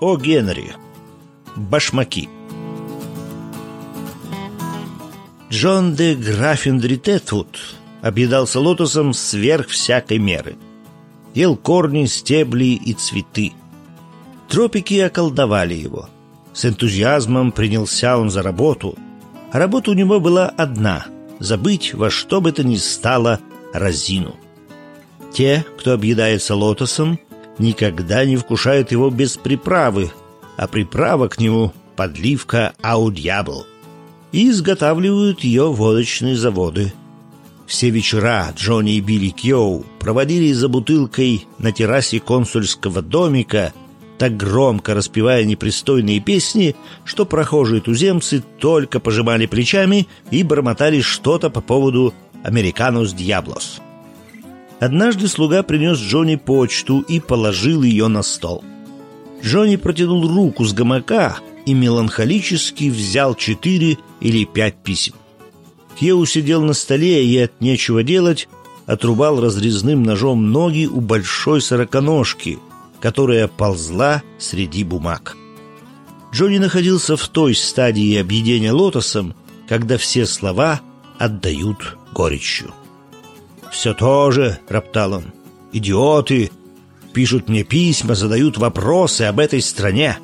О. Генри. Башмаки. Джон де Граффиндри Тетвуд объедался лотосом сверх всякой меры. Ел корни, стебли и цветы. Тропики околдовали его. С энтузиазмом принялся он за работу. А работа у него была одна — забыть во что бы то ни стало разину. Те, кто объедается лотосом, никогда не вкушают его без приправы, а приправа к нему — подливка аудьябл. И изготавливают ее водочные заводы. Все вечера Джонни и Билли Кьоу проводили за бутылкой на террасе консульского домика, так громко распевая непристойные песни, что прохожие туземцы только пожимали плечами и бормотали что-то по поводу «Американус Диаблос». Однажды слуга принес Джонни почту и положил ее на стол. Джонни протянул руку с гамака и меланхолически взял четыре или пять писем. Кьеу сидел на столе и от нечего делать отрубал разрезным ножом ноги у большой сороконожки, которая ползла среди бумаг. Джонни находился в той стадии объедения лотосом, когда все слова отдают горечью. «Все то же», — роптал он, — «идиоты, пишут мне письма, задают вопросы об этой стране.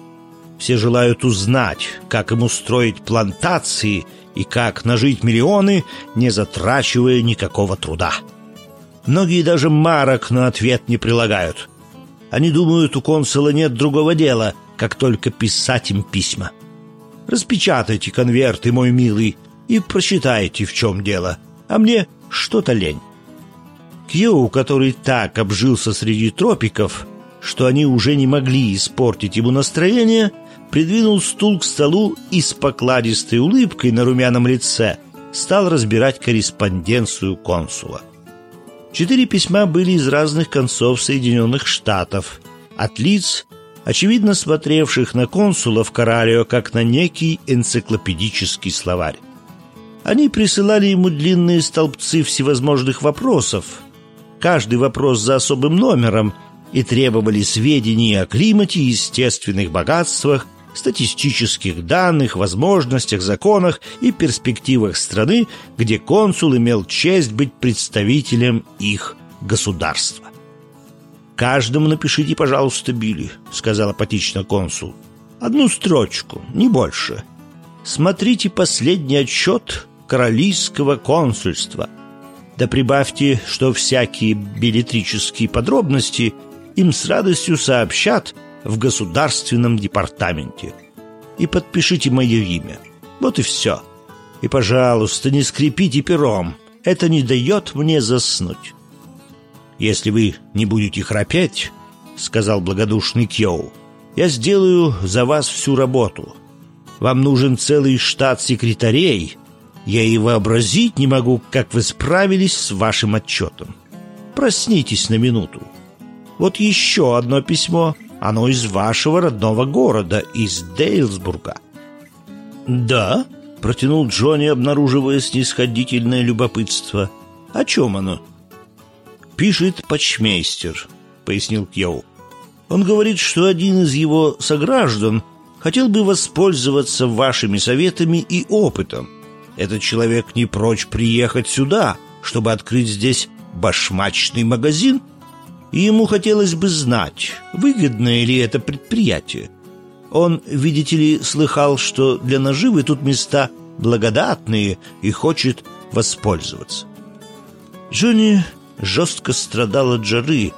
Все желают узнать, как им устроить плантации и как нажить миллионы, не затрачивая никакого труда. Многие даже марок на ответ не прилагают. Они думают, у консула нет другого дела, как только писать им письма. Распечатайте конверты, мой милый, и прочитайте, в чем дело. А мне что-то лень. Кьюу, который так обжился среди тропиков, что они уже не могли испортить ему настроение, придвинул стул к столу и с покладистой улыбкой на румяном лице стал разбирать корреспонденцию консула. Четыре письма были из разных концов Соединенных Штатов, от лиц, очевидно смотревших на консула в Коралио как на некий энциклопедический словарь. Они присылали ему длинные столбцы всевозможных вопросов, каждый вопрос за особым номером и требовали сведений о климате, естественных богатствах, статистических данных, возможностях, законах и перспективах страны, где консул имел честь быть представителем их государства. «Каждому напишите, пожалуйста, Билли», — сказал апатично консул. «Одну строчку, не больше. Смотрите последний отчет Королийского консульства — да прибавьте, что всякие билетрические подробности им с радостью сообщат в государственном департаменте. И подпишите мое имя. Вот и все. И, пожалуйста, не скрипите пером. Это не дает мне заснуть. Если вы не будете храпеть, — сказал благодушный Кьоу, — я сделаю за вас всю работу. Вам нужен целый штат секретарей — я и вообразить не могу, как вы справились с вашим отчетом. Проснитесь на минуту. Вот еще одно письмо. Оно из вашего родного города, из Дейлсбурга. «Да?» — протянул Джонни, обнаруживая снисходительное любопытство. «О чем оно?» «Пишет почмейстер», — пояснил Кьяу. «Он говорит, что один из его сограждан хотел бы воспользоваться вашими советами и опытом. Этот человек не прочь приехать сюда, чтобы открыть здесь башмачный магазин, и ему хотелось бы знать, выгодное ли это предприятие. Он, видите ли, слыхал, что для наживы тут места благодатные и хочет воспользоваться. Джонни жестко страдал от жары,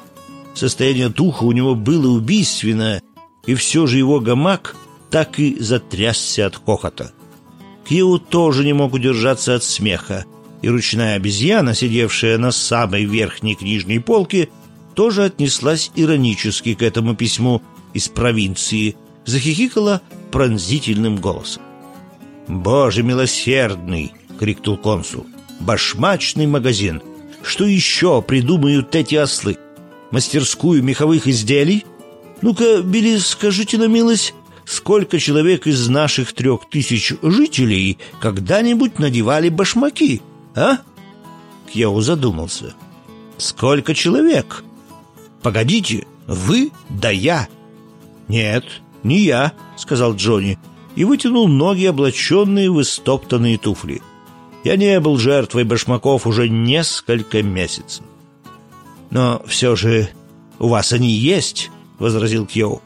состояние духа у него было убийственное, и все же его гамак так и затрясся от хохота. Киу тоже не мог удержаться от смеха, и ручная обезьяна, сидевшая на самой верхней книжной полке, тоже отнеслась иронически к этому письму из провинции, захихикала пронзительным голосом. «Боже милосердный!» — крикнул консул. «Башмачный магазин! Что еще придумают эти ослы? Мастерскую меховых изделий? Ну-ка, Били, скажите на милость, сколько человек из наших трех тысяч жителей когда-нибудь надевали башмаки, а?» Кьяу задумался. «Сколько человек?» «Погодите, вы да я?» «Нет, «Не я», — сказал Джонни, и вытянул ноги, облаченные в истоптанные туфли. «Я не был жертвой башмаков уже несколько месяцев». «Но все же у вас они есть», — возразил Кьоу.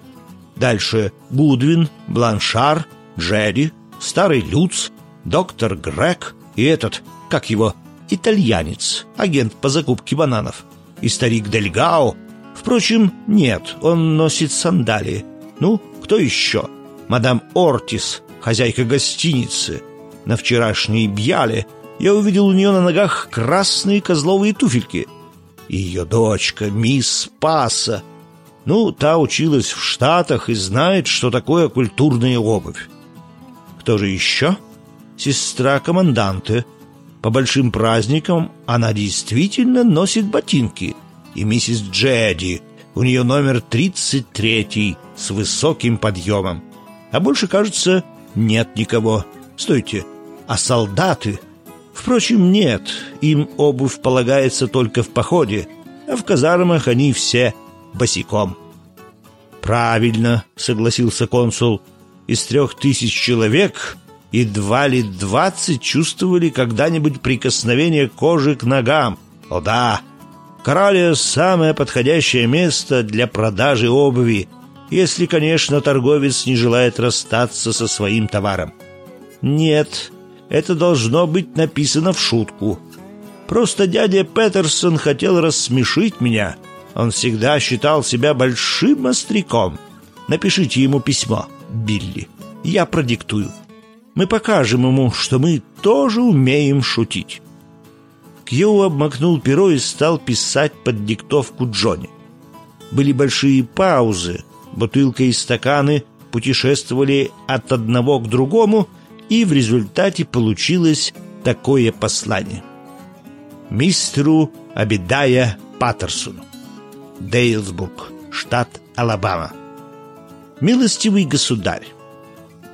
«Дальше Гудвин, Бланшар, Джерри, Старый Люц, доктор Грег и этот, как его, итальянец, агент по закупке бананов, и старик Дельгао. Впрочем, нет, он носит сандалии. Ну, кто еще? Мадам Ортис, хозяйка гостиницы. На вчерашней бьяле я увидел у нее на ногах красные козловые туфельки. Ее дочка, мисс Паса. Ну, та училась в Штатах и знает, что такое культурная обувь. Кто же еще? Сестра команданта, по большим праздникам она действительно носит ботинки. И миссис Джеди, у нее номер 33 с высоким подъемом. А больше, кажется, нет никого. Стойте, а солдаты? Впрочем, нет, им обувь полагается только в походе, а в казармах они все босиком. «Правильно», — согласился консул, — «из трех тысяч человек едва ли двадцать чувствовали когда-нибудь прикосновение кожи к ногам. О да, Коралия — самое подходящее место для продажи обуви, если, конечно, торговец не желает расстаться со своим товаром. Нет, это должно быть написано в шутку. Просто дядя Петерсон хотел рассмешить меня. Он всегда считал себя большим остряком. Напишите ему письмо, Билли. Я продиктую. Мы покажем ему, что мы тоже умеем шутить». Кьюо обмакнул перо и стал писать под диктовку Джонни. Были большие паузы, бутылка и стаканы путешествовали от одного к другому, и в результате получилось такое послание. Мистеру Абидая Паттерсону. Дейлсбург, штат Алабама. Милостивый государь,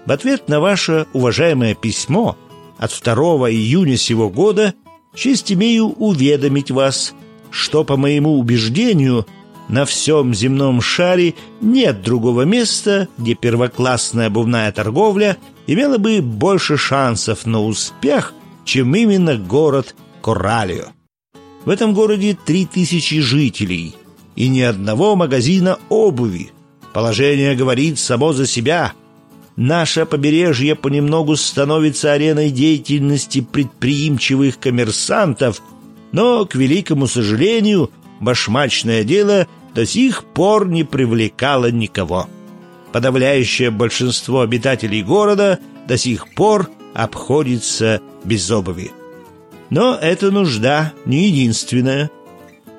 в ответ на ваше уважаемое письмо от 2 июня сего года честь имею уведомить вас, что, по моему убеждению, на всем земном шаре нет другого места, где первоклассная обувная торговля имела бы больше шансов на успех, чем именно город Коралио. В этом городе три тысячи жителей и ни одного магазина обуви. Положение говорит само за себя – Наше побережье понемногу становится ареной деятельности предприимчивых коммерсантов, но, к великому сожалению, башмачное дело до сих пор не привлекало никого. Подавляющее большинство обитателей города до сих пор обходится без обуви. Но эта нужда не единственная.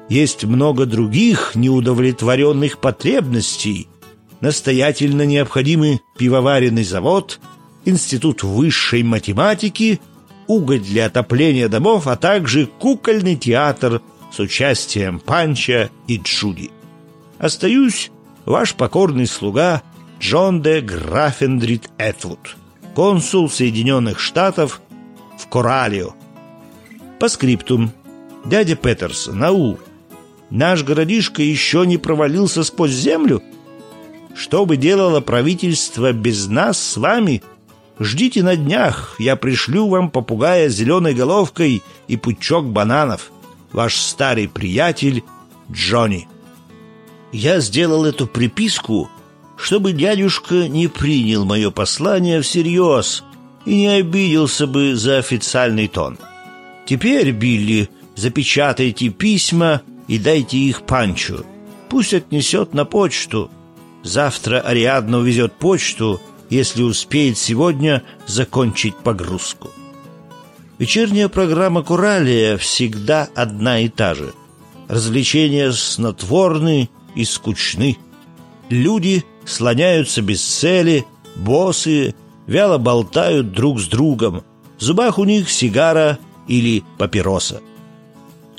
Есть много других неудовлетворенных потребностей – настоятельно необходимы пивоваренный завод, институт высшей математики, уголь для отопления домов, а также кукольный театр с участием Панча и Джуди. Остаюсь ваш покорный слуга Джон де Графендрит Этвуд, консул Соединенных Штатов в Коралио. По скриптум. Дядя Петерсон, нау, наш городишко еще не провалился сквозь землю — что бы делало правительство без нас с вами? Ждите на днях, я пришлю вам попугая с зеленой головкой и пучок бананов. Ваш старый приятель Джонни. Я сделал эту приписку, чтобы дядюшка не принял мое послание всерьез и не обиделся бы за официальный тон. Теперь, Билли, запечатайте письма и дайте их Панчу. Пусть отнесет на почту. Завтра Ариадна увезет почту, если успеет сегодня закончить погрузку. Вечерняя программа Куралия всегда одна и та же. Развлечения снотворны и скучны. Люди слоняются без цели, босые, вяло болтают друг с другом. В зубах у них сигара или папироса.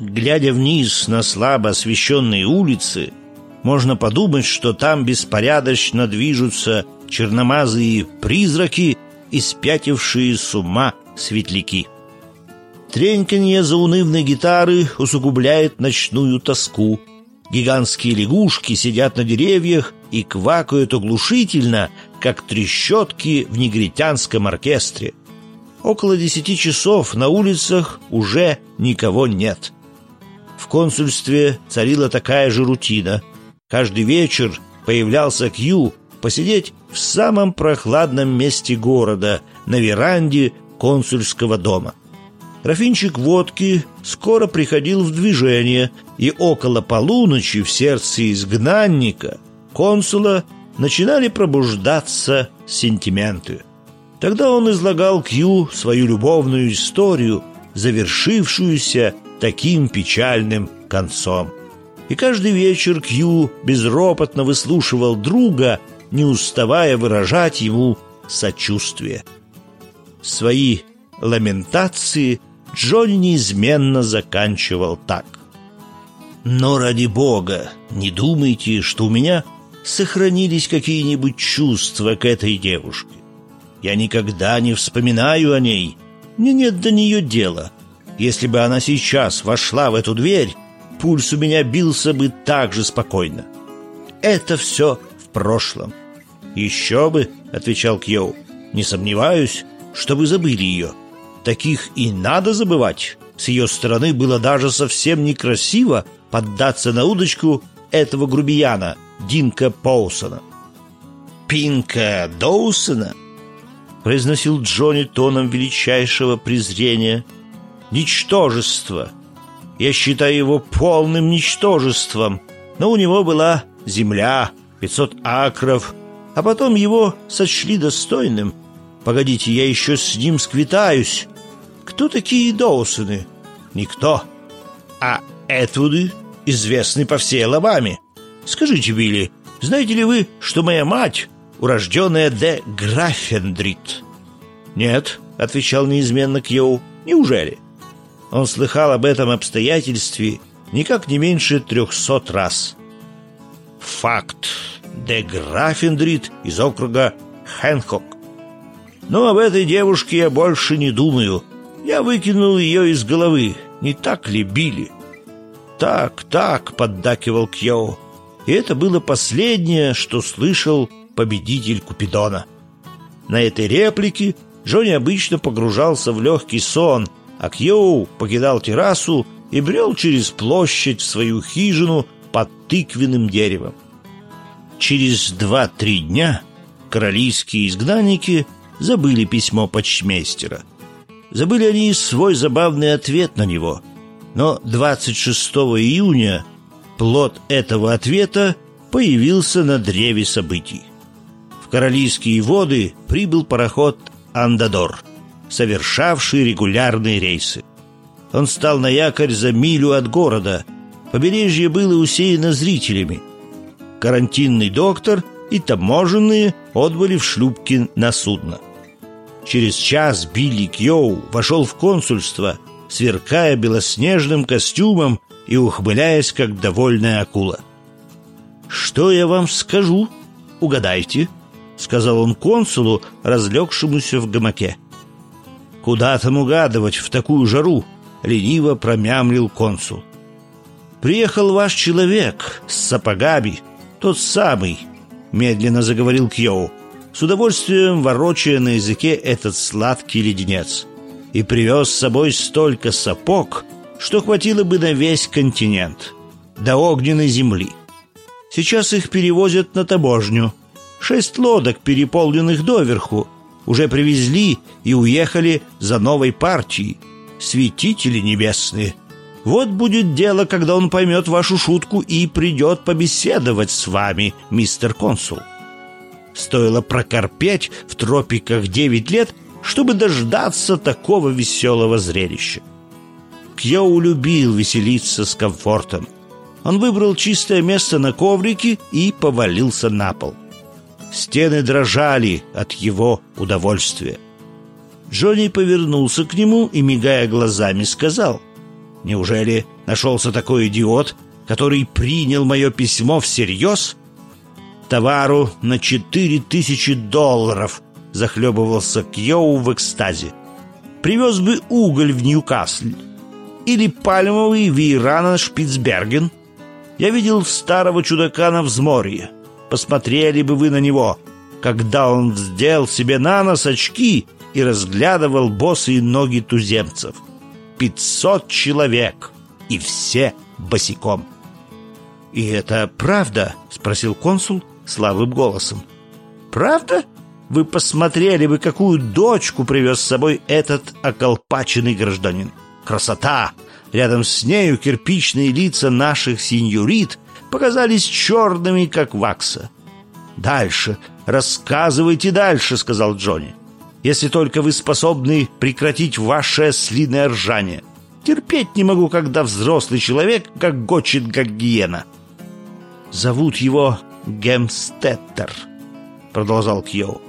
Глядя вниз на слабо освещенные улицы, можно подумать, что там беспорядочно движутся черномазые призраки и спятившие с ума светляки. Треньканье заунывной гитары усугубляет ночную тоску. Гигантские лягушки сидят на деревьях и квакают оглушительно, как трещотки в негритянском оркестре. Около десяти часов на улицах уже никого нет. В консульстве царила такая же рутина. Каждый вечер появлялся Кью посидеть в самом прохладном месте города, на веранде консульского дома. Графинчик водки скоро приходил в движение, и около полуночи в сердце изгнанника, консула, начинали пробуждаться сентименты. Тогда он излагал Кью свою любовную историю, завершившуюся таким печальным концом. И каждый вечер Кью безропотно выслушивал друга, не уставая выражать ему сочувствие. Свои ламентации Джонни неизменно заканчивал так. «Но ради бога, не думайте, что у меня сохранились какие-нибудь чувства к этой девушке. Я никогда не вспоминаю о ней. Мне нет до нее дела. Если бы она сейчас вошла в эту дверь, пульс у меня бился бы так же спокойно. Это все в прошлом. «Еще бы», — отвечал Кьоу, — «не сомневаюсь, что вы забыли ее. Таких и надо забывать. С ее стороны было даже совсем некрасиво поддаться на удочку этого грубияна, Динка Поусона». «Пинка Доусона?» — произносил Джонни тоном величайшего презрения. «Ничтожество! Я считаю его полным ничтожеством, но у него была земля, пятьсот акров, а потом его сочли достойным. Погодите, я еще с ним сквитаюсь. Кто такие Доусоны? Никто. А Этвуды известны по всей Алабаме. Скажите, Билли, знаете ли вы, что моя мать урожденная де Графендрит?» «Нет», — отвечал неизменно Кьоу, — «неужели?» Он слыхал об этом обстоятельстве никак не меньше трехсот раз. «Факт де Графендрит из округа Хэнкок. Но об этой девушке я больше не думаю. Я выкинул ее из головы. Не так ли, Билли?» «Так, так», — поддакивал Кьоу. И это было последнее, что слышал победитель Купидона. На этой реплике Джонни обычно погружался в легкий сон, а Кьоу покидал террасу и брел через площадь в свою хижину под тыквенным деревом. Через два-три дня королийские изгнанники забыли письмо почтмейстера. Забыли они свой забавный ответ на него. Но 26 июня плод этого ответа появился на древе событий. В Королийские воды прибыл пароход «Андадор», совершавший регулярные рейсы. Он стал на якорь за милю от города. Побережье было усеяно зрителями – карантинный доктор и таможенные отбыли в шлюпки на судно. Через час Билли Кьоу вошел в консульство, сверкая белоснежным костюмом и ухмыляясь, как довольная акула. «Что я вам скажу? Угадайте», — сказал он консулу, разлегшемуся в гамаке. «Куда там угадывать в такую жару?» — лениво промямлил консул. «Приехал ваш человек с сапогами, «Тот самый», — медленно заговорил Кьоу, с удовольствием ворочая на языке этот сладкий леденец, и привез с собой столько сапог, что хватило бы на весь континент, до огненной земли. Сейчас их перевозят на таможню. Шесть лодок, переполненных доверху, уже привезли и уехали за новой партией. Светители небесные — вот будет дело, когда он поймет вашу шутку и придет побеседовать с вами, мистер консул. Стоило прокорпеть в тропиках девять лет, чтобы дождаться такого веселого зрелища. Кьоу любил веселиться с комфортом. Он выбрал чистое место на коврике и повалился на пол. Стены дрожали от его удовольствия. Джонни повернулся к нему и, мигая глазами, сказал — Неужели нашелся такой идиот, который принял мое письмо всерьез? Товару на четыре тысячи долларов захлебывался Кьоу в экстазе. Привез бы уголь в Ньюкасль или пальмовый веера на Шпицберген. Я видел старого чудака на взморье. Посмотрели бы вы на него, когда он вздел себе на нос очки и разглядывал босые ноги туземцев. Пятьсот человек, и все босиком. «И это правда?» — спросил консул слабым голосом. «Правда? Вы посмотрели бы, какую дочку привез с собой этот околпаченный гражданин. Красота! Рядом с нею кирпичные лица наших сеньорит показались черными, как вакса. «Дальше, рассказывайте дальше», — сказал Джонни. «Если только вы способны прекратить ваше слиное ржание. Терпеть не могу, когда взрослый человек как гочит, как гиена». «Зовут его Гемстеттер», — продолжал Кьоу.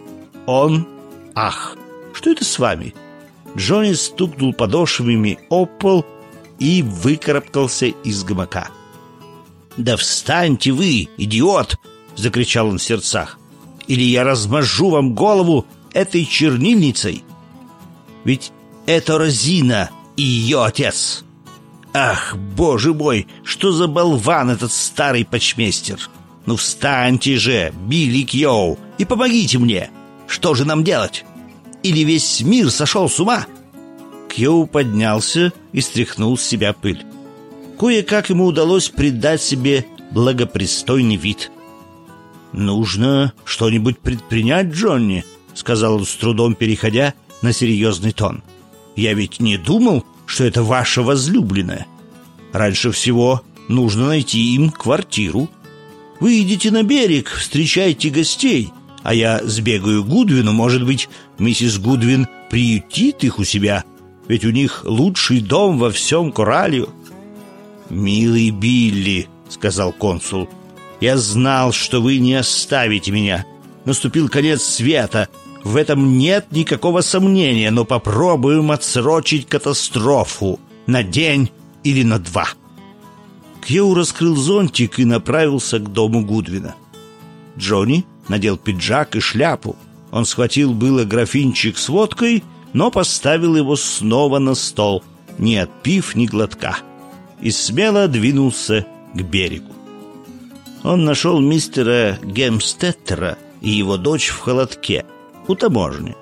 «Он... Ах, что это с вами?» Джонни стукнул подошвами о пол и выкарабкался из гамака. «Да встаньте вы, идиот!» — закричал он в сердцах. «Или я размажу вам голову этой чернильницей! Ведь это Розина и ее отец!» «Ах, боже мой, что за болван этот старый почмейстер! Ну встаньте же, Билли Кьоу, и помогите мне! Что же нам делать? Или весь мир сошел с ума?» Кьоу поднялся и стряхнул с себя пыль. Кое-как ему удалось придать себе благопристойный вид. «Нужно что-нибудь предпринять, Джонни», — сказал он с трудом, переходя на серьезный тон. «Я ведь не думал, что это ваша возлюбленная. Раньше всего нужно найти им квартиру. Вы идите на берег, встречайте гостей, а я сбегаю Гудвину, может быть, миссис Гудвин приютит их у себя ведь у них лучший дом во всем Коралью. «Милый Билли», — сказал консул, — «я знал, что вы не оставите меня. Наступил конец света, в этом нет никакого сомнения, но попробуем отсрочить катастрофу на день или на два». Кьюу раскрыл зонтик и направился к дому Гудвина. Джонни надел пиджак и шляпу. Он схватил было графинчик с водкой — но поставил его снова на стол, не отпив ни глотка, и смело двинулся к берегу. Он нашел мистера Гемстеттера и его дочь в холодке у таможни.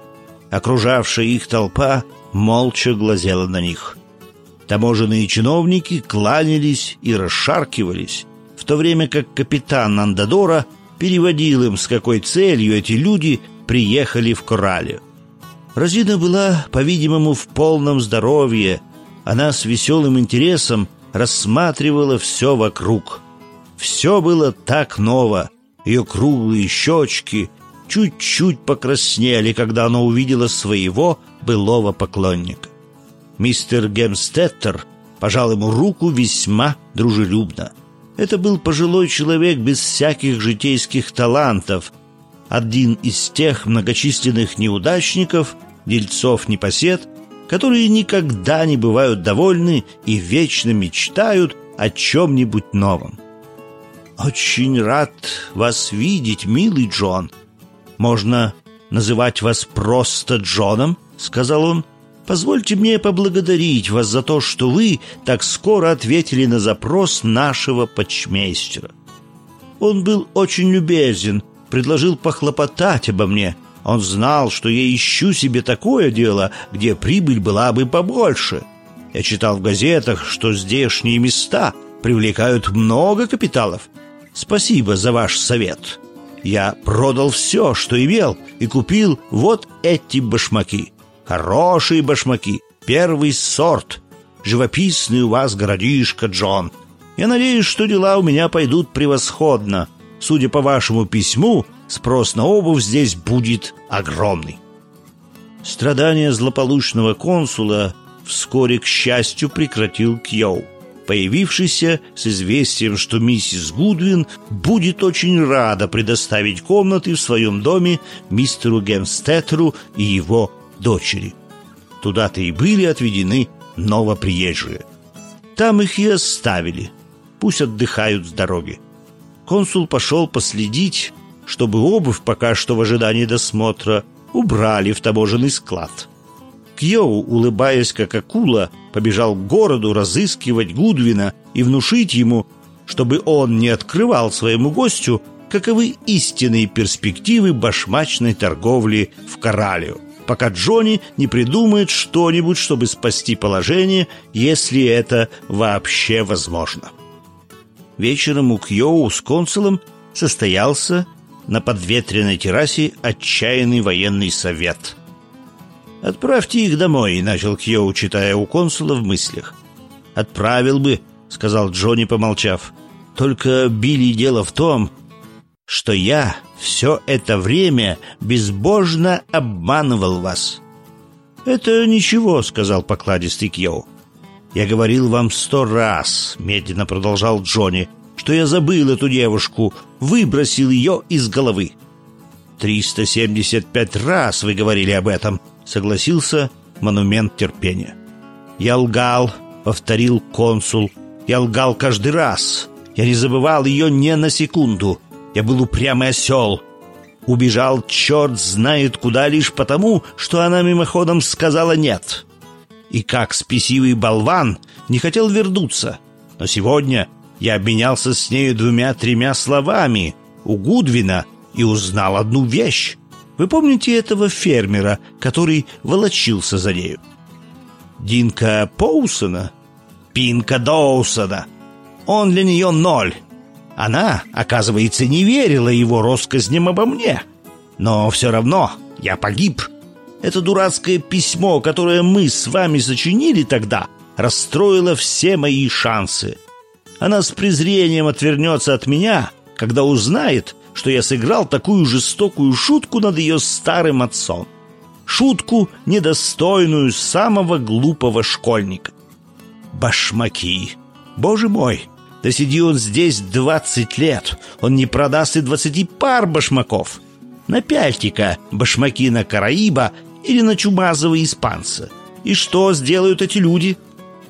Окружавшая их толпа молча глазела на них. Таможенные чиновники кланялись и расшаркивались, в то время как капитан Андадора переводил им, с какой целью эти люди приехали в Коралию. Розина была, по-видимому, в полном здоровье. Она с веселым интересом рассматривала все вокруг. Все было так ново. Ее круглые щечки чуть-чуть покраснели, когда она увидела своего былого поклонника. Мистер Гемстеттер пожал ему руку весьма дружелюбно. Это был пожилой человек без всяких житейских талантов, один из тех многочисленных неудачников, дельцов-непосед, которые никогда не бывают довольны и вечно мечтают о чем-нибудь новом. «Очень рад вас видеть, милый Джон. Можно называть вас просто Джоном?» — сказал он. «Позвольте мне поблагодарить вас за то, что вы так скоро ответили на запрос нашего почмейстера. Он был очень любезен, предложил похлопотать обо мне — он знал, что я ищу себе такое дело, где прибыль была бы побольше. Я читал в газетах, что здешние места привлекают много капиталов. Спасибо за ваш совет. Я продал все, что имел, и купил вот эти башмаки. Хорошие башмаки, первый сорт. Живописный у вас городишко, Джон. Я надеюсь, что дела у меня пойдут превосходно. Судя по вашему письму, спрос на обувь здесь будет огромный. Страдания злополучного консула вскоре, к счастью, прекратил Кьоу, появившийся с известием, что миссис Гудвин будет очень рада предоставить комнаты в своем доме мистеру Гемстеттеру и его дочери. Туда-то и были отведены новоприезжие. Там их и оставили. Пусть отдыхают с дороги. Консул пошел последить чтобы обувь пока что в ожидании досмотра убрали в таможенный склад. Кьоу, улыбаясь как акула, побежал к городу разыскивать Гудвина и внушить ему, чтобы он не открывал своему гостю, каковы истинные перспективы башмачной торговли в Коралио, пока Джонни не придумает что-нибудь, чтобы спасти положение, если это вообще возможно. Вечером у Кьоу с консулом состоялся на подветренной террасе отчаянный военный совет. «Отправьте их домой», — начал Кьоу, читая у консула в мыслях. «Отправил бы», — сказал Джонни, помолчав. «Только, Билли, дело в том, что я все это время безбожно обманывал вас». «Это ничего», — сказал покладистый Кьоу. «Я говорил вам сто раз», — медленно продолжал Джонни, «что я забыл эту девушку, выбросил ее из головы». «Триста семьдесят пять раз вы говорили об этом», — согласился монумент терпения. «Я лгал», — повторил консул. «Я лгал каждый раз. Я не забывал ее ни на секунду. Я был упрямый осел. Убежал черт знает куда лишь потому, что она мимоходом сказала «нет» и как спесивый болван не хотел вернуться. Но сегодня я обменялся с нею двумя-тремя словами у Гудвина и узнал одну вещь. Вы помните этого фермера, который волочился за нею? Динка Поусона? Пинка Доусона. Он для нее ноль. Она, оказывается, не верила его россказням обо мне. Но все равно я погиб. Это дурацкое письмо, которое мы с вами сочинили тогда, расстроило все мои шансы. Она с презрением отвернется от меня, когда узнает, что я сыграл такую жестокую шутку над ее старым отцом. Шутку, недостойную самого глупого школьника. Башмаки. Боже мой, да сиди он здесь двадцать лет, он не продаст и двадцати пар башмаков. Напяльте-ка башмаки на Караиба или на чумазого испанца. И что сделают эти люди?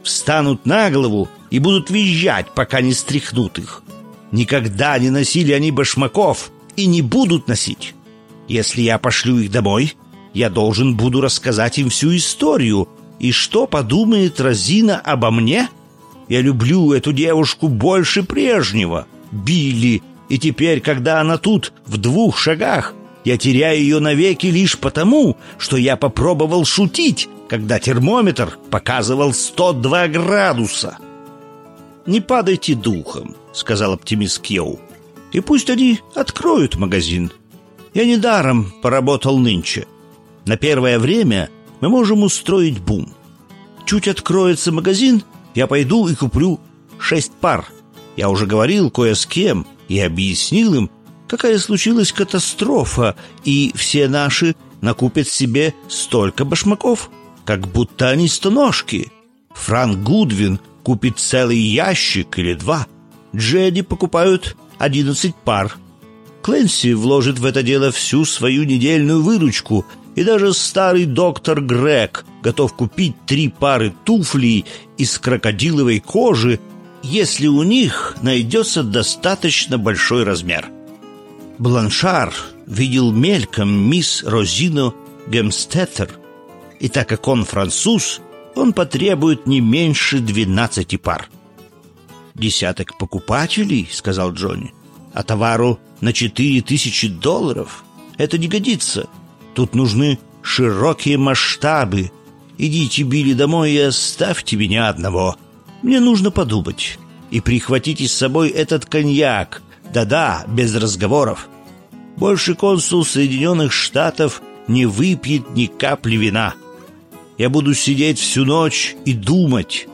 Встанут на голову и будут визжать, пока не стряхнут их. Никогда не носили они башмаков и не будут носить. Если я пошлю их домой, я должен буду рассказать им всю историю. И что подумает Розина обо мне? Я люблю эту девушку больше прежнего, Билли, и теперь, когда она тут, в двух шагах, я теряю ее навеки лишь потому, что я попробовал шутить, когда термометр показывал 102 градуса. «Не падайте духом», — сказал оптимист Кьоу. «И пусть они откроют магазин. Я недаром поработал нынче. На первое время мы можем устроить бум. Чуть откроется магазин, я пойду и куплю шесть пар. Я уже говорил кое с кем и объяснил им, какая случилась катастрофа, и все наши накупят себе столько башмаков, как будто они стоножки. Франк Гудвин купит целый ящик или два. Джеди покупают одиннадцать пар. Кленси вложит в это дело всю свою недельную выручку, и даже старый доктор Грег готов купить три пары туфлей из крокодиловой кожи, если у них найдется достаточно большой размер. Бланшар видел мельком мисс Розино Гемстеттер, и так как он француз, он потребует не меньше двенадцати пар. «Десяток покупателей», — сказал Джонни, — «а товару на четыре тысячи долларов? Это не годится. Тут нужны широкие масштабы. Идите, Билли, домой и оставьте меня одного. Мне нужно подумать. И прихватите с собой этот коньяк, да-да, без разговоров. Больше консул Соединенных Штатов не выпьет ни капли вина. Я буду сидеть всю ночь и думать.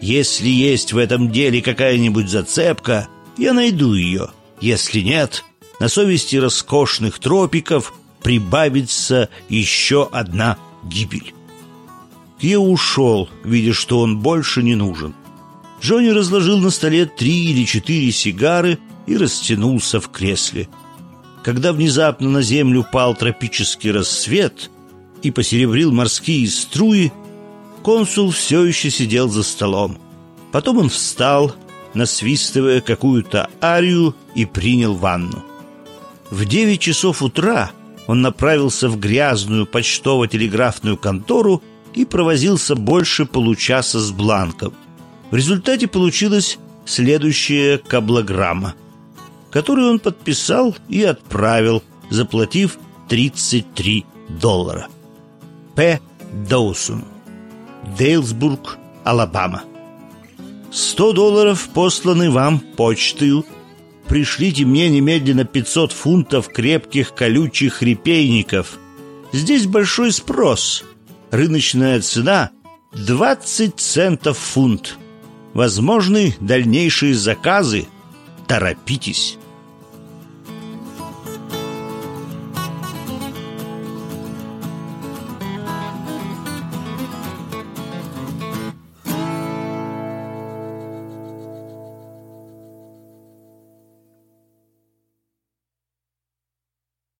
Если есть в этом деле какая-нибудь зацепка, я найду ее. Если нет, на совести роскошных тропиков прибавится еще одна гибель. Кье ушел, видя, что он больше не нужен. Джонни разложил на столе три или четыре сигары и растянулся в кресле. Когда внезапно на землю пал тропический рассвет и посеребрил морские струи, консул все еще сидел за столом. Потом он встал, насвистывая какую-то арию, и принял ванну. В девять часов утра он направился в грязную почтово-телеграфную контору и провозился больше получаса с бланком. В результате получилось следующая каблограмма, которую он подписал и отправил, заплатив 33 доллара. П. Доусон. Дейлсбург, Алабама. 100 долларов посланы вам почтою. Пришлите мне немедленно 500 фунтов крепких колючих репейников. Здесь большой спрос. Рыночная цена 20 центов фунт. Возможны дальнейшие заказы. Торопитесь.